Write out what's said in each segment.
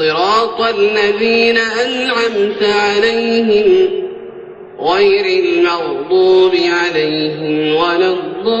صراط الذين أنعمت عليهم غير المغضوب عليهم ولا الضالين.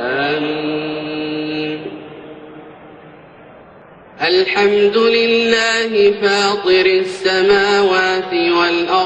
آمين. الحمد لله فاطر السماوات والأرض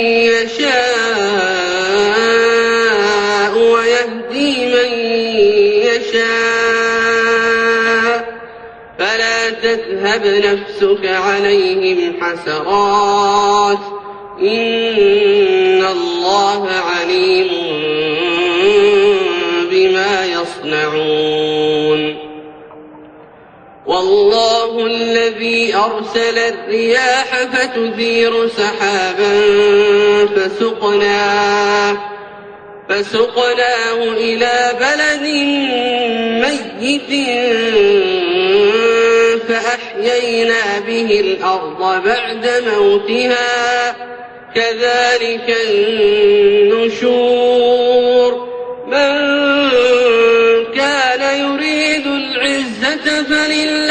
يشاء ويهدي من يشاء. فلا تذهب نفسك عليهم حسرات. إن الله عليم بما يصنعون. والله الذي أرسل الرياح فتثير سحابا فسقناه فسقناه إلى بلد ميت فأحيينا به الأرض بعد موتها كذلك النشور من كان يريد العزة فلله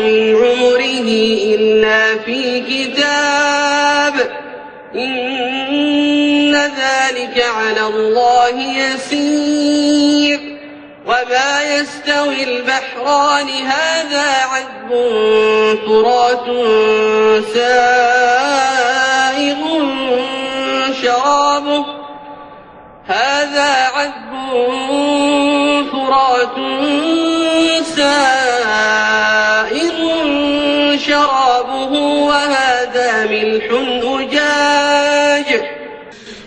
من عمره إلا في كتاب. إن ذلك على الله يسير. وما يستوي البحران هذا عذب فرات سائغ شرابه. هذا عذب فرات سائغ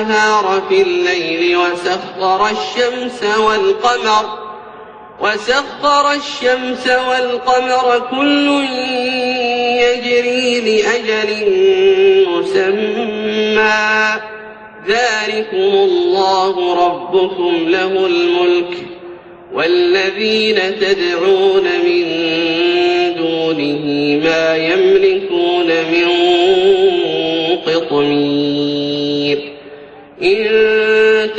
النهار في الليل وسخر الشمس والقمر وسخر الشمس والقمر كل يجري لأجل مسمى. ذلكم الله ربكم له الملك والذين تدعون من دونه ما يملكون من